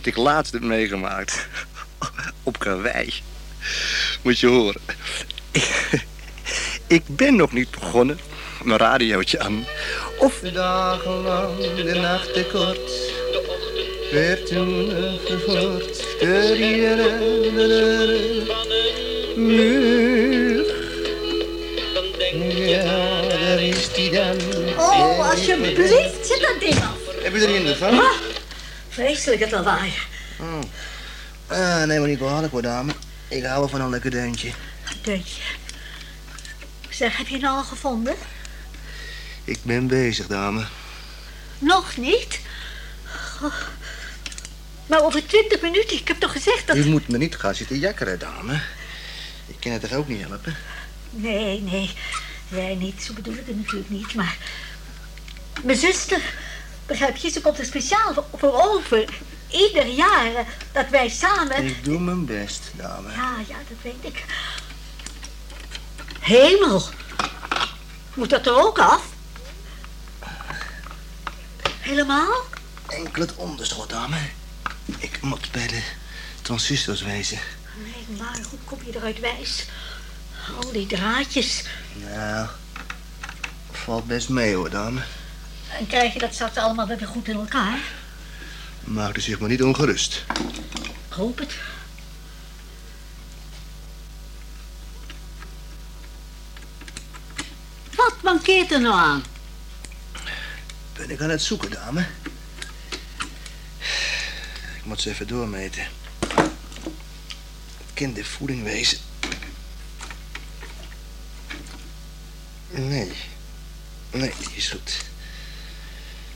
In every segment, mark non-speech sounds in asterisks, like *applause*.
wat ik laatst heb meegemaakt. *laughs* Op Karwei. Moet je horen. Ik ben nog niet begonnen. Mijn radiootje aan. Of de dagen lang, de nachten kort. Werd toen vervoerd. De muur. Ja, daar is die dan. Oh, alsjeblieft, zet dat ding af. Heb je er in de van? Vreselijk het lawaai. Oh. Ah, nee, maar niet kwalijk hoor, dame. Ik hou wel van een lekker deuntje. Deuntje. Zeg, heb je het nou al gevonden? Ik ben bezig, dame. Nog niet? Oh. Maar over twintig minuten, ik heb toch gezegd dat... U moet me niet gaan zitten jakkeren, dame. Ik kan het toch ook niet helpen? Nee, nee. Jij niet, zo bedoel ik het natuurlijk niet, maar... Mijn zuster, begrijp je, ze komt er speciaal voor, over. Ieder jaar eh, dat wij samen... Ik doe mijn best, dame. Ja, ja, dat weet ik. Hemel. Moet dat er ook af? Helemaal? Enkel het onderschot, dame. Ik moet bij de transistors wezen. Nee, maar hoe kom je eruit wijs? Al die draadjes. Nou, valt best mee hoor, dame. En krijg je dat straks allemaal weer goed in elkaar? Maak u zich maar niet ongerust. Ik hoop het. Wat mankeert er nou aan? Ben ik aan het zoeken, dame? Ik moet ze even doormeten. Het kan de voeding wezen. Nee. Nee, die is goed.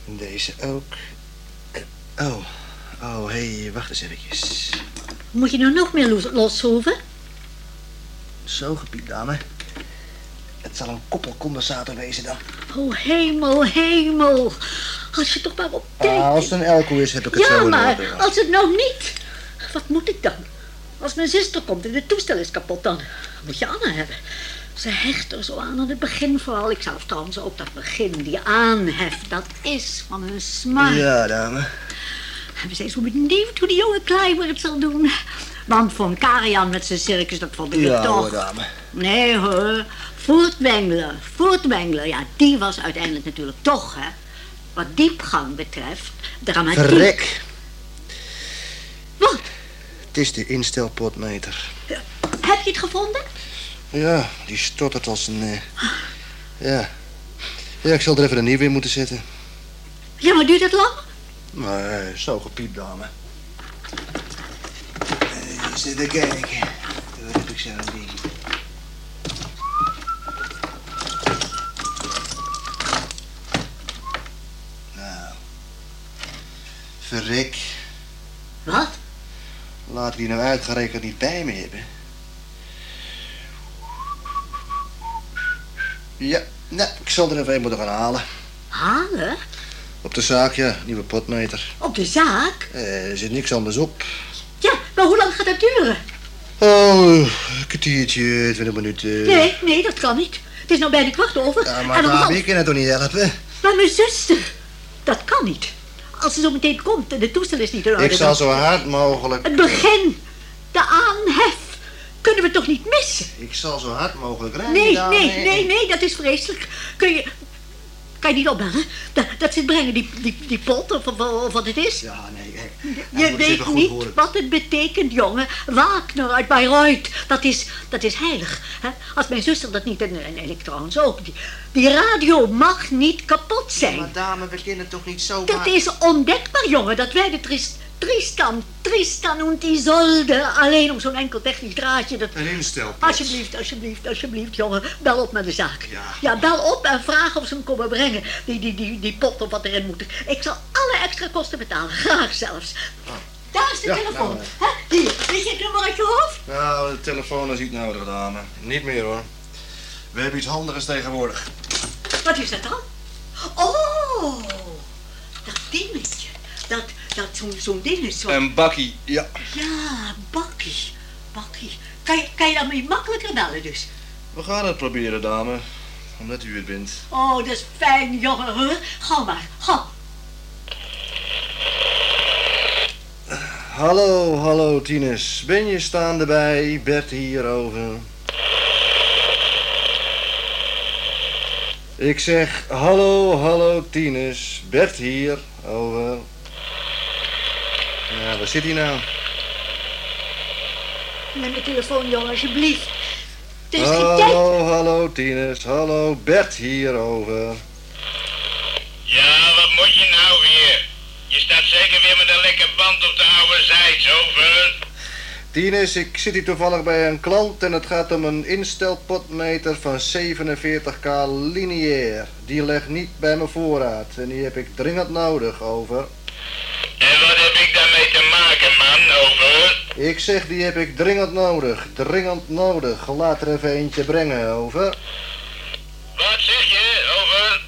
Deze ook. Eh, Oh. Oh, hé, hey, wacht eens eventjes. Moet je nou nog meer los- losschroeven? Zo gepiept, dame. Het zal een koppelcondensator wezen dan. Oh, hemel, hemel. Als je toch maar op tijd... Ah, als het een elko is, heb ik het ja, zo in maar als het nou niet... Wat moet ik dan? Als mijn zuster komt en het toestel is kapot, dan moet je Anna hebben. Ze hecht er zo aan aan het begin vooral. Ik zelf trouwens ook dat begin, die aanhef, dat is van een smaak. Ja, dame. En we zijn zo benieuwd hoe die jonge Kleiber het zal doen. Want van Karian met zijn circus, dat vond ik Ja, toch... hoor, dame. Nee hoor, Voortwengler, Voortwengler, ja, die was uiteindelijk natuurlijk toch, hè. Wat diepgang betreft, dramatiek. Verrek. Wat? Het is de instelpotmeter. Heb je het gevonden? Ja, die stottert als een... eh, Ja. Ja, ik zal er even een nieuwe in moeten zetten. Ja, maar duurt het lang? Maar eh, zo gepiept, dame. Eens even kijken. Wat heb ik zo'n ding? Nou. Verrek. Wat? Laat die nou uitgerekend niet bij me hebben. Ja, nou, ik zal er even een moeten gaan halen. Halen? Op de zaak, ja, nieuwe potmeter. Op de zaak? Eh, er zit niks anders op. Ja, maar hoe lang gaat dat duren? Oh, een kwartiertje, twintig minuten. Nee, nee, dat kan niet. Het is nou bijna kwart over. Ja, en maar Gabi, half- ik kan het toch niet helpen? Maar mijn zuster, dat kan niet. Als ze zo meteen komt en de toestel is niet in orde. Ik zal dan- zo hard mogelijk... Het begin, de aanhef, kunnen we toch niet missen? Ik zal zo hard mogelijk rijden. Nee, dame. nee, nee, nee, dat is vreselijk. Kun je... Kan je niet opbellen? Dat, dat het brengen, die, die, die pot, of, of, of wat het is? Ja, nee. Je weet niet wat het betekent, jongen. Wagner uit Bayreuth, dat is, dat is heilig. Hè? Als mijn zuster dat niet, en, en ik trouwens ook, die, die radio mag niet kapot zijn. Maar dame, we kunnen toch niet zo... Dat is ondenkbaar, jongen, dat wij de Tris, Tristan, Tristan en Isolde alleen om zo'n enkel technisch draadje... Dat... Een instelpot. Alsjeblieft, alsjeblieft, alsjeblieft, jongen. Bel op met de zaak. Ja. bel op en vraag of ze hem komen brengen. Die, die, die, die pot of wat erin moet. Ik zal alle extra kosten betalen. Graag zelfs. Daar is de Ja, telefoon. nou, Hè? Hier, weet je het nummer uit je hoofd? Nou, de telefoon is niet nodig, dame. Niet meer, hoor. We hebben iets handigers tegenwoordig. Wat is dat dan? Oh, dat dingetje. Dat, dat zo'n zo'n ding is zo... Een bakkie, ja. Ja, bakkie. Bakkie. Kan je, kan je dan niet makkelijker bellen dus? We gaan het proberen, dame. Omdat u het bent. Oh, dat is fijn, jongen. Hoor. Ga maar, ga. Hallo, hallo Tinus. Ben je staande bij? Bert hier over. Ik zeg hallo, hallo Tinus. Bert hier over. Ja, waar zit hij nou? Neem de telefoon, jongen, alsjeblieft. Er is geen tijd. Hallo, hallo Tinus. Hallo, Bert hier over. Ja, wat moet je nou weer? Je staat zeker weer met een lekker band op de oude zijds, over. Tinus, ik zit hier toevallig bij een klant en het gaat om een instelpotmeter van 47k lineair. Die ligt niet bij mijn voorraad en die heb ik dringend nodig, over. En wat ik daarmee te maken, man, over? Ik zeg, die heb ik dringend nodig, dringend nodig. Laat er even eentje brengen, over. Wat zeg je, over?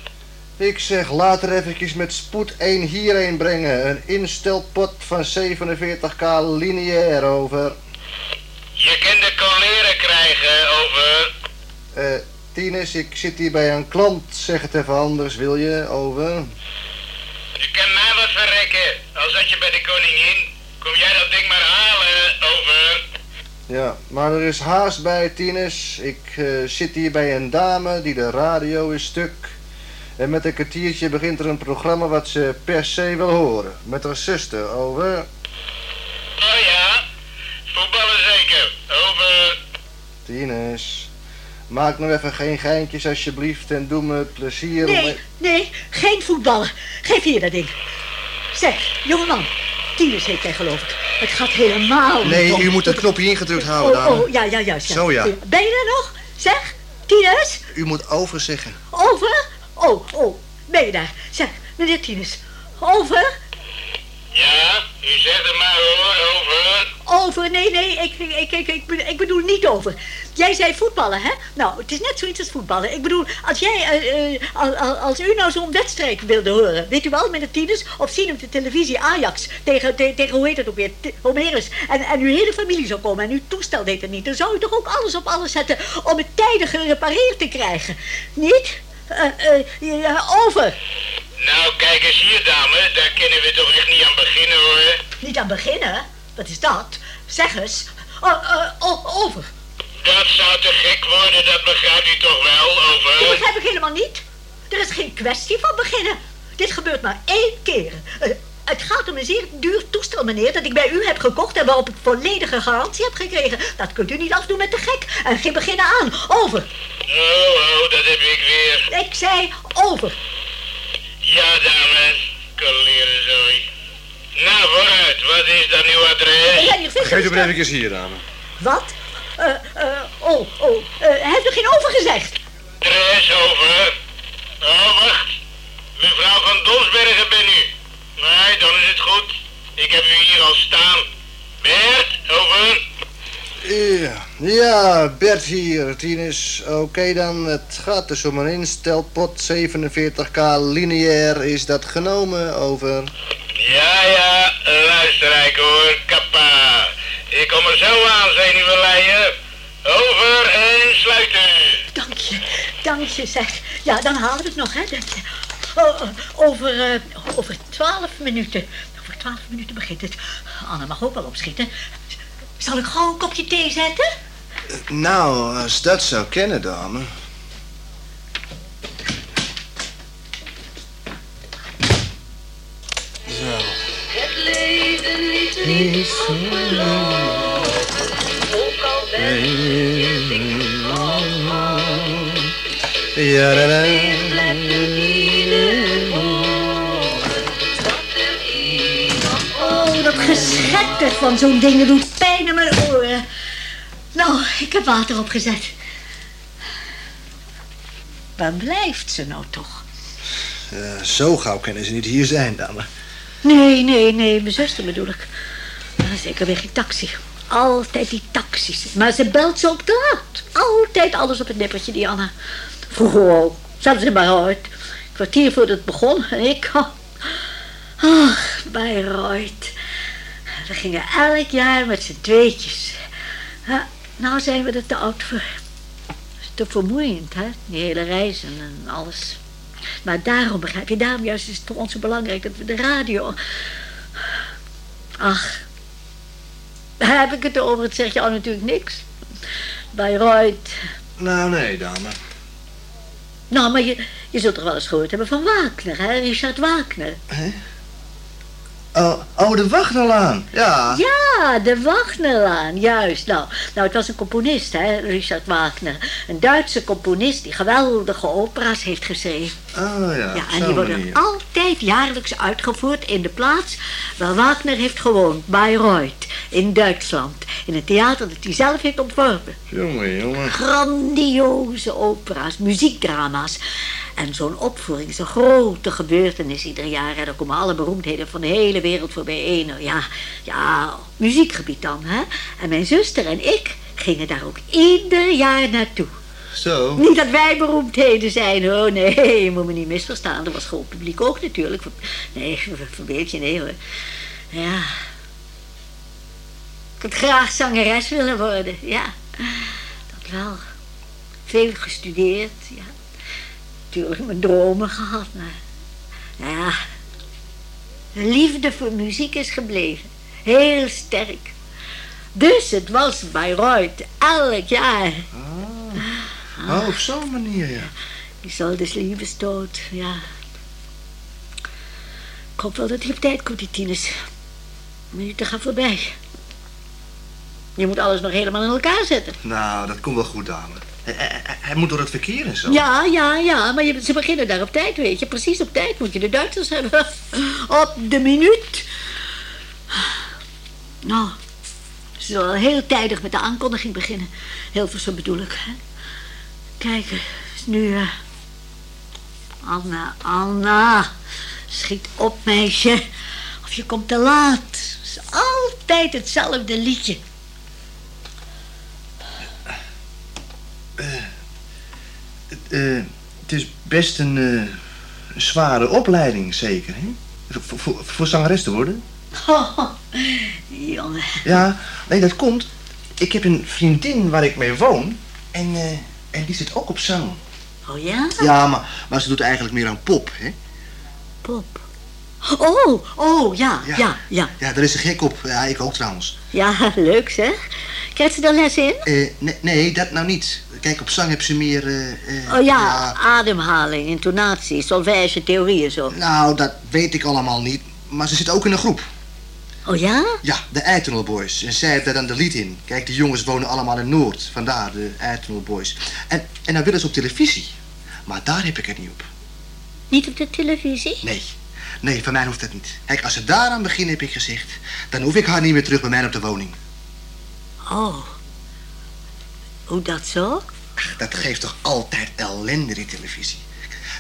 Ik zeg, laat er eventjes met spoed één hierheen brengen. Een instelpot van 47k lineair, over. Je kunt de coleren krijgen, over. Eh, Tinus, ik zit hier bij een klant. Zeg het even anders, wil je, over. Je kan mij wat verrekken. Al zat je bij de koningin, kom jij dat ding maar halen, over. Ja, maar er is haast bij, Tinus. Ik eh, zit hier bij een dame die de radio is stuk. En met een kwartiertje begint er een programma wat ze per se wil horen. Met haar zuster, over. Oh ja, voetballen zeker, over. Tinus, maak nou even geen geintjes alsjeblieft en doe me het plezier om... Nee, nee, geen voetballen. Geef hier dat ding. Zeg, jongeman. Tinus heet jij geloof ik. Het gaat helemaal niet Nee, om- u moet dat knopje ingedrukt houden, Oh, dame. oh, ja, ja, juist. Ja. Zo, ja. Ben je er nog? Zeg, Tinus? U moet over zeggen. Over? Oh, oh, ben je daar? Zeg, meneer Tinus. Over? Ja, u zegt het maar hoor, over. Over, nee, nee, ik, ik, ik, ik, bedoel- niet over. Jij zei voetballen, hè? Nou, het is net zoiets als voetballen. Ik bedoel, als jij, eh, eh, al- al- als u nou zo'n wedstrijd wilde horen, weet u wel, met de tieners, of zien op de televisie Ajax tegen, te- tegen hoe heet het ook weer, Homerus, en, en uw hele familie zou komen en uw toestel deed het niet, dan zou u toch ook alles op alles zetten om het tijdig gerepareerd te krijgen, niet? Eh, over. Nou, kijk eens hier, dame. Daar kunnen we toch echt niet aan beginnen, hoor. Niet aan beginnen. Wat is dat? Zeg eens. Oh, eh, oh, over. Dat zou te gek worden, dat begrijpt u toch wel, Dat over. begrijp ik helemaal niet. Er is geen kwestie van beginnen. Dit gebeurt maar één keer. Eh, het gaat om een zeer duur toestel, meneer, dat ik bij u heb gekocht en waarop ik volledige garantie heb gekregen. Dat kunt u niet afdoen met de gek. En geen beginnen aan. Over. Oh, oh, dat heb ik weer. Ik zei over. Ja, dames. Kolerenzooi. Nou, vooruit. Wat is dan uw adres? Ja, hier vindt Geef u u maar eventjes hier, dame. Wat? Eh, eh, oh, oh. eh, hij heeft er geen over gezegd. Adres, over. Oh, wacht. Mevrouw van Donsbergen ben u. Nee, dan is het goed. Ik heb u hier al staan. Bert, over. Ja, ja, Bert hier, Tinus. Oké dan, het gaat dus om een instelpot 47k lineair. Is dat genomen, over? Ja, ja, luisterrijk hoor, kappa. Ik kom er zo aan, zenuwenleien. Over en sluiten. Dank je, dank je, zeg. Ja, dan halen we het nog, hè. Oh, oh, over, eh, over twaalf minuten. Over twaalf minuten begint het. Anne mag ook wel opschieten. Zal ik gewoon een kopje thee zetten? Nou, als dat zou kennen, dame. Zo. Het leven niet te ook al ben Ja, da, da. Oh, dat geschetter van zo'n ding dat doet mijn oren. Nou, ik heb water opgezet. Waar blijft ze nou toch? Ja, zo gauw kunnen ze niet hier zijn, dame. Nee, nee, nee, mijn zuster bedoel ik. Zeker weer geen taxi. Altijd die taxis. Maar ze belt zo op de. Altijd alles op het nippertje, die Anna. Vroeger ook. Zelfs in Bayreuth. Kwartier voordat het begon. En ik... Ach, Bayreuth. We gingen elk jaar met z'n tweetjes. Ja, nou zijn we er te oud voor. Te vermoeiend, hè? Die hele reizen en alles. Maar daarom, begrijp je, daarom juist is het voor ons zo belangrijk dat we de radio... Ach, Daar heb ik het over, het zegt jou natuurlijk niks. Bayreuth. Nou, nee, dame. Nou, maar je, je zult toch wel eens gehoord hebben van Wagner, hè? Richard Wagner. Oh, oh de Wagnerlaan. Ja. Ja, de Wagnerlaan, juist. Nou, nou, het was een componist, hè, Richard Wagner. Een Duitse componist die geweldige opera's heeft geschreven. Oh ja, Ja, en die worden manier. altijd jaarlijks uitgevoerd in de plaats waar Wagner heeft gewoond, Bayreuth, in Duitsland. In het theater dat hij zelf heeft ontworpen. Jongen, jongen. Grandioze opera's, muziekdrama's. En zo'n opvoering is een grote gebeurtenis ieder jaar. En daar komen alle beroemdheden van de hele wereld voor bijeen. Ja, ja, muziekgebied dan, hè. En mijn zuster en ik gingen daar ook ieder jaar naartoe. Zo. Niet dat wij beroemdheden zijn, hoor. Nee, je moet me niet misverstaan. Er was groot publiek ook natuurlijk. Nee, verbeeld je, nee hoor. Ja. Ik had graag zangeres willen worden, ja. Dat wel. Veel gestudeerd, ja. Natuurlijk mijn dromen gehad, maar... nou Ja. De liefde voor muziek is gebleven. Heel sterk. Dus het was Bayreuth elk jaar. Oh, op zo'n manier, ja. Die zal dus liefdesdood, ja. Ik hoop wel dat hij op tijd komt, die tieners. Minuten gaan voorbij. Je moet alles nog helemaal in elkaar zetten. Nou, dat komt wel goed, dame. Hij, moet door het verkeer en zo. Ja, ja, ja, maar je, ze beginnen daar op tijd, weet je. Precies op tijd moet je de Duitsers hebben. *laughs* Op de minuut. Nou, ze zullen heel tijdig met de aankondiging beginnen. Hilversum bedoel ik. Hè? Kijk, is nu... eh, Anna, Anna. Schiet op, meisje. Of je komt te laat. Het is altijd hetzelfde liedje. Eh, het is best een, eh, een zware opleiding, zeker, hè? Voor, voor, voor zangeres te worden? *laughs* Oh, jongen. Ja, nee, dat komt. Ik heb een vriendin waar ik mee woon. En, en die zit ook op zang. Oh ja? Ja, maar, maar ze doet eigenlijk meer aan pop, hè? Pop. Oh, oh, ja, Ja. ja, ja. Ja, daar is ze gek op. Ja, ik ook trouwens. Ja, *laughs* leuk zeg. Krijgt ze daar les in? Eh, nee, nee, dat nou niet. Kijk, op zang heb ze meer... eh, Oh ja, ademhaling, intonatie, solfège, theorieën zo. Nou, dat weet ik allemaal niet. Maar ze zit ook in een groep. Oh ja? Ja, de Eikenel Boys. En zij heeft daar dan de lied in. Kijk, die jongens wonen allemaal in Noord. Vandaar de Eikenel Boys. En, en dan willen ze op televisie. Maar daar heb ik het niet op. Niet op de televisie? Nee. Nee, van mij hoeft dat niet. Kijk, als ze daaraan beginnen, heb ik gezegd... dan hoef ik haar niet meer terug bij mij op de woning. Oh. Hoe dat zo? Dat geeft toch altijd ellende, die televisie.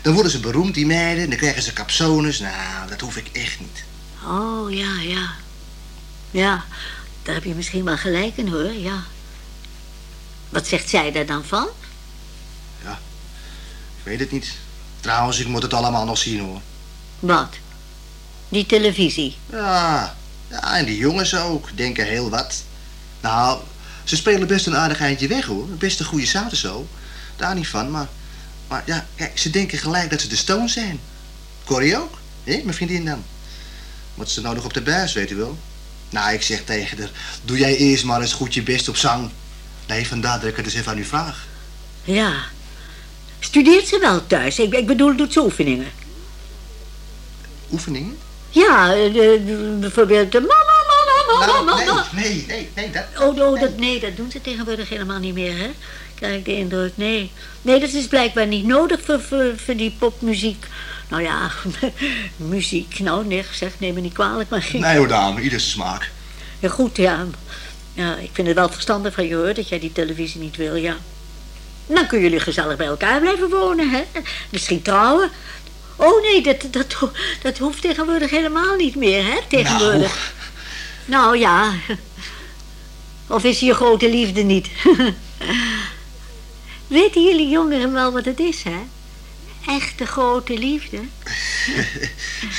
Dan worden ze beroemd, die meiden. Dan krijgen ze capsones. Nou, dat hoef ik echt niet. Oh, ja, ja. Ja, daar heb je misschien wel gelijk in hoor, ja. Wat zegt zij daar dan van? Ik weet het niet. Trouwens, ik moet het allemaal nog zien, hoor. Wat? Die televisie. Ja, ja, en die jongens ook. Denken heel wat. Nou, ze spelen best een aardig eindje weg, hoor. Best een goede zaten zo. Daar niet van, maar... Maar ja, kijk, ze denken gelijk dat ze de Stones zijn. Corrie ook, hè? Mijn vriendin dan. Wat ze nou nog op de buis, weet u wel. Nou, ik zeg tegen haar... Doe jij eerst maar eens goed je best op zang. Nee, vandaar dat ik het dus even aan u vraag. Ja. Studeert ze wel thuis? Ik, ik bedoel, doet ze oefeningen? Oefeningen? Ja, eh, de- de- bijvoorbeeld de mama, mama, mama, Nou, mama. nee, nee, nee, nee, dat... Oh, oh dat, nee, dat doen ze tegenwoordig helemaal niet meer, hè? Krijg ik de indruk, nee. Nee, dat is blijkbaar niet nodig voor, voor, voor die popmuziek. Nou ja, *laughs* muziek, nou nee, zeg, neem me niet kwalijk, maar... Nee hoor, dame, ieder smaak. Ja, goed, ja. Ja, ik vind het wel verstandig van je, hoor, dat jij die televisie niet wil, ja. Dan kunnen jullie gezellig bij elkaar blijven wonen, hè? Misschien trouwen. Oh nee, dat, dat, dat hoeft tegenwoordig helemaal niet meer, hè? Tegenwoordig. Nou, ja. Of is je grote liefde niet? Weten jullie jongeren wel wat het is, hè? Echte grote liefde. *laughs*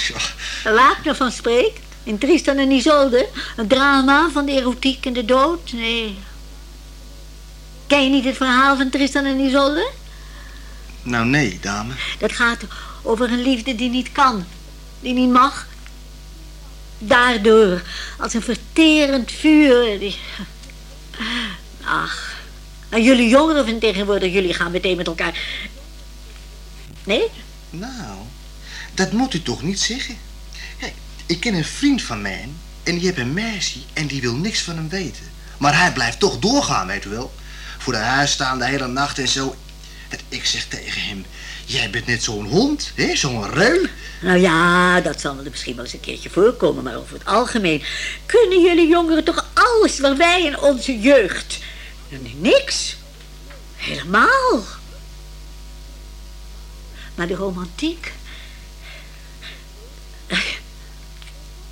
Ja. Wagner van spreekt. In Tristan en Isolde. Een drama van de erotiek en de dood. Nee. Ken je niet het verhaal van Tristan en Isolde? Nou, nee, dame. Dat gaat over een liefde die niet kan. Die niet mag. Daardoor, als een verterend vuur. Die... Ach, en jullie jongeren van tegenwoordig, jullie gaan meteen met elkaar... Nee? Nou, dat moet u toch niet zeggen? Kijk, ik ken een vriend van mij en die heeft een meisje en die wil niks van hem weten. Maar hij blijft toch doorgaan, weet u wel. Voor de huis staan de hele nacht en zo. Ik zeg tegen hem, jij bent net zo'n hond, hè, zo'n reu. Nou ja, dat zal er misschien wel eens een keertje voorkomen, maar over het algemeen kunnen jullie jongeren toch alles waar wij in onze jeugd. Niks. Helemaal. Maar de romantiek.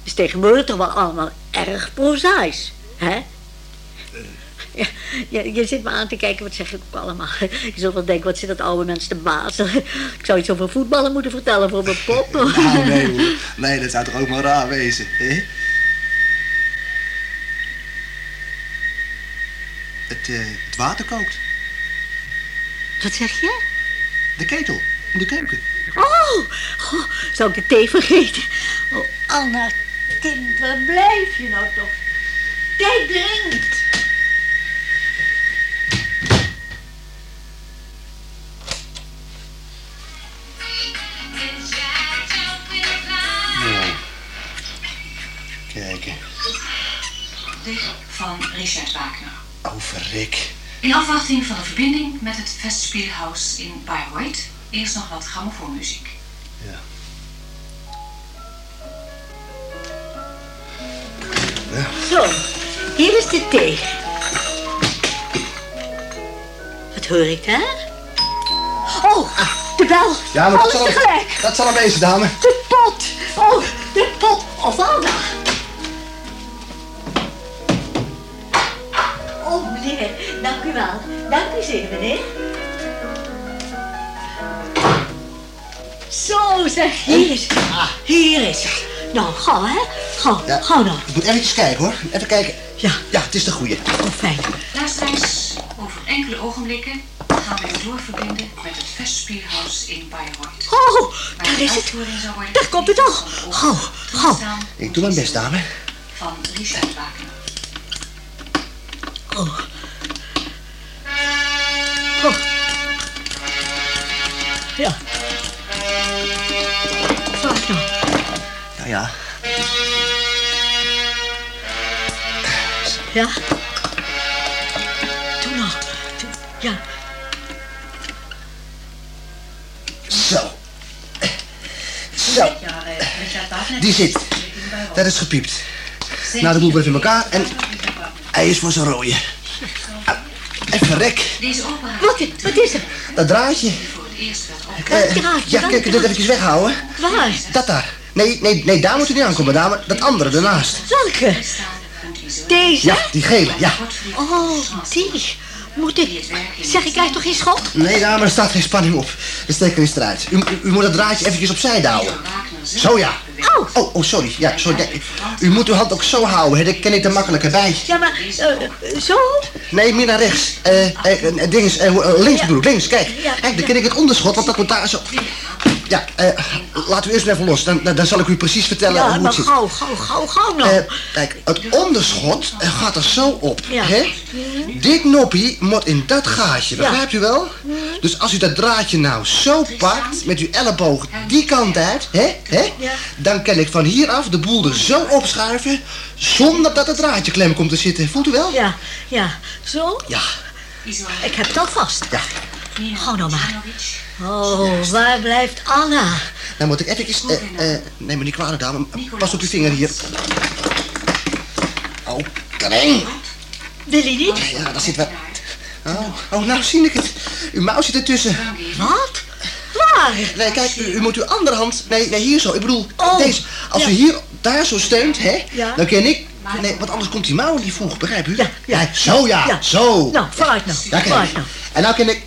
is tegenwoordig toch wel allemaal erg prozaïs, hè? *laughs* Ja, je, je zit me aan te kijken, wat zeg ik ook allemaal. *laughs* Je zult wel denken, wat zit dat oude mens te bazen. *laughs* Ik zou iets over voetballen moeten vertellen voor mijn pop. Nou, nee hoor. Nee, dat zou toch ook maar raar wezen, hè? Het, eh, het water kookt. Wat zeg je? De ketel, in de keuken. Oh, oh, zou ik de thee vergeten? Oh, Anna, kind, waar blijf je nou toch? Tijd dringt. Van Richard Wagner. Oh, verrik. In afwachting van de verbinding met het Festspielhaus in Bayreuth, eerst nog wat grammofoonmuziek. Ja. Zo, hier is de thee. Wat hoor ik daar? Oh, de bel. Ja, maar dat Alles zal, tegelijk. dat zal hem wezen, dame. De pot. Oh, de pot. Of Anna. Wel. Dank u zeer, meneer. Zo, zeg. Hier is het. Hier is het. Nou, gauw, hè. Gauw, Ja. gauw nou. Ik moet eventjes kijken, hoor. Even kijken. Ja, Ja, het is de goeie. oh, fijn. Luisteraars, over enkele ogenblikken gaan we u doorverbinden met het Festspielhaus in Bayreuth. Oh, daar is het. Daar komt het al. de Gauw, gauw. Ik doe mijn best, dame. Van Richard Wagner. Oh. Ja. Wacht nou. Ja, ja. Ja. Doe nou. Doe- Ja. Zo. Zo, die zit. Dat is gepiept. Nou, de boel blijft in elkaar en hij is voor zijn rooien. Even rek. Wat, wat is er? Dat draadje. Eerst werd op. Eh, draadje, ja, kijk, dit even weghouden. Waar? Dat daar. Nee, nee, nee, daar moet u niet aankomen, dame. Dat andere, daarnaast. Welke? Deze? Ja, die gele, ja. Oh, die. Moet ik... Zeg, ik krijg toch geen schot? Nee, dame, er staat geen spanning op. De stekker is eruit. U, u, u moet dat draadje eventjes opzij houden. Zo, ja. Au. Oh, oh, sorry. Ja, sorry. U moet uw hand ook zo houden, hè. Dan ken ik er makkelijker bij. Ja, maar... eh, zo? Nee, meer naar rechts. Eh, eh, eh, eh, eh, links Ja. broer, links, kijk. Ja. Kijk, dan ken ik het onderschot, want dat moet daar zo... Ja, eh, laten we eerst even los. Dan, dan, dan zal ik u precies vertellen Ja, hoe maar het zit. gauw, gauw, gauw, gauw nou. Eh, kijk, het onderschot eh, gaat er zo op. Ja. Hè? Dit noppie moet in dat gaatje, Ja. begrijpt u wel? Dus als u dat draadje nou zo pakt, met uw elleboog die kant uit, hè? Hè? Dan kan ik van hier af de boel er zo opschuiven, zonder dat het draadje klem komt te zitten. Voelt u wel? Ja, ja. Zo? Ja, Ik heb het al vast. ja. Gauw nou maar. Oh, waar blijft Anna? Dan moet ik eventjes... eh eh neem me niet kwalijk, dame. Pas op uw vinger hier. Oh, kreng. Wil je niet? Ja, daar zit wel... Oh, oh, nou zie ik het. Uw mouw zit ertussen. Wat? Waar? Nee, kijk, u, u moet uw andere hand... Nee, nee, hier zo. Ik bedoel, Oh, deze. Als ja. u hier, daar zo steunt, hè, Ja. dan ken ik... Nee, want anders komt die mouw die vroeg, begrijp u? Ja, ja. Kijk, zo ja, zo. Nou, vooruit nou. Vooruit nou. En nou ken ik...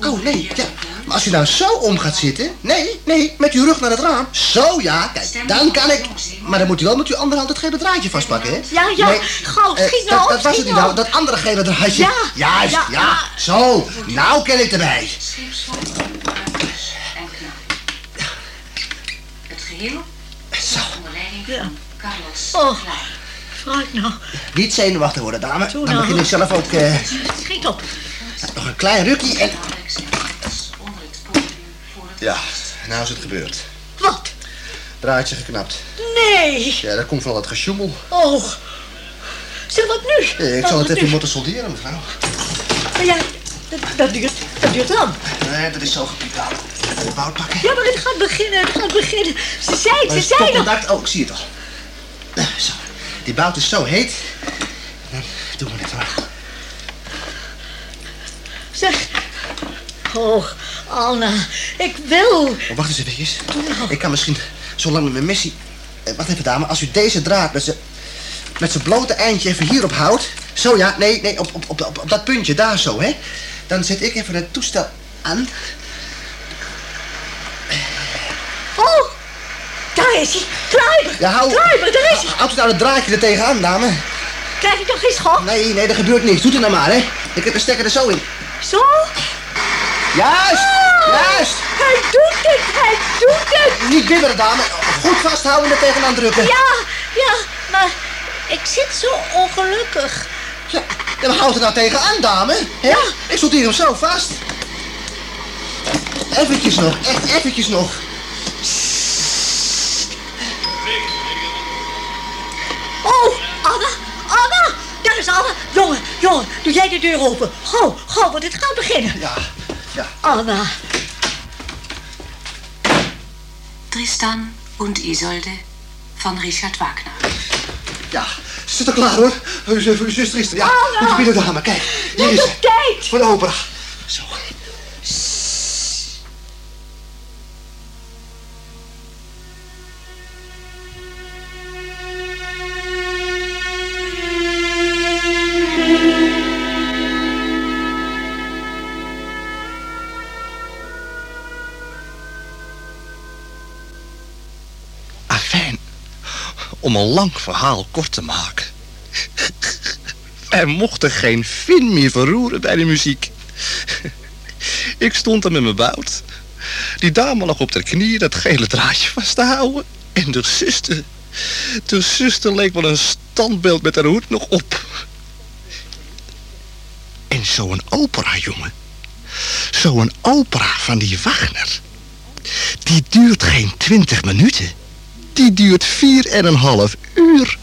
Oh, nee, ja. Maar als u nou zo om gaat zitten... Nee, nee, met uw rug naar het raam. Zo, ja, kijk, dan kan ik... Maar dan moet u wel met uw andere hand het gele draadje vastpakken, hè? Ja, ja, gauw, eh, schiet dat, nou, dat was het niet nou, nou. dat andere gele draadje. Ja, Juist, ja, ja, ja. Zo, nou ken ik erbij. Scheepsval, ruimtes en knap. Het geheel Zo. onder leiding Ja. van Carlos Oh. Vooruit nou. Niet zenuwachtig worden, dame. Zo Dan nou. begin ik zelf ook eh, Schiet op. nog een klein rukje en... Alex en Alex onder het podium voor het Ja, nou is het gebeurd. Wat? Draadje geknapt. Nee. Ja, dat komt van al dat gesjoemel. Oh. Zeg, wat nu? Ik Wat zal het nu? even moeten solderen, mevrouw. Maar ja, dat, dat, duurt, dat duurt lang. Nee, dat is zo gepiept bout pakken. Ja, maar het gaat beginnen, het gaat beginnen. Ze zei het, Maar ze zei nog. stopcontact. Oh, ik zie het al. Eh, Zo. Die bout is zo heet. Dan doen we het maar. Zeg. Oh, Anna, ik wil. Oh, wacht eens even. Ik kan misschien zo lang met mijn missie... Eh, wacht even, dame. Als u deze draad met zijn met zijn blote eindje even hierop houdt. Zo, ja. Nee, nee. Op, op, op, op, op dat puntje daar zo, hè. Dan zet ik even het toestel aan. Daar is hij. Kruiber. Ja, hou... Kruiber, daar is hij. Houdt u nou het draadje er tegenaan, dame. Krijg ik toch geen schok? Nee, nee, er gebeurt niks. Doet het nou maar, hè. Ik heb de stekker er zo in. Zo? Juist! Juist! Hij doet het, hij doet het. Niet bibberen, dame. Goed vasthouden en er tegenaan drukken. Ja, ja, maar ik zit zo ongelukkig. Ja, dan houdt het nou tegenaan, dame. Hè? Ja. Ik stond hier hem zo vast. Eventjes nog, echt eventjes nog. Oh, Anna, Anna, daar is Anna. Jongen, jongen, doe jij de deur open. Gauw, gauw, want het gaat beginnen. Ja, ja. Anna, Tristan und Isolde van Richard Wagner. Ja, ze zit er klaar hoor. Voor uw, zuster is er. Ja, Anna! moet je binnen dame. Kijk, hier is ze. Voor de opera. Om een lang verhaal kort te maken. Wij mochten geen vin meer verroeren bij de muziek. Ik stond er met mijn bout. Die dame lag op haar knieën dat gele draadje vast te houden. En de zuster, de zuster leek wel een standbeeld met haar hoed nog op. En zo'n opera, jongen. Zo'n opera van die Wagner. Die duurt geen twintig minuten. Die duurt vier en een half uur.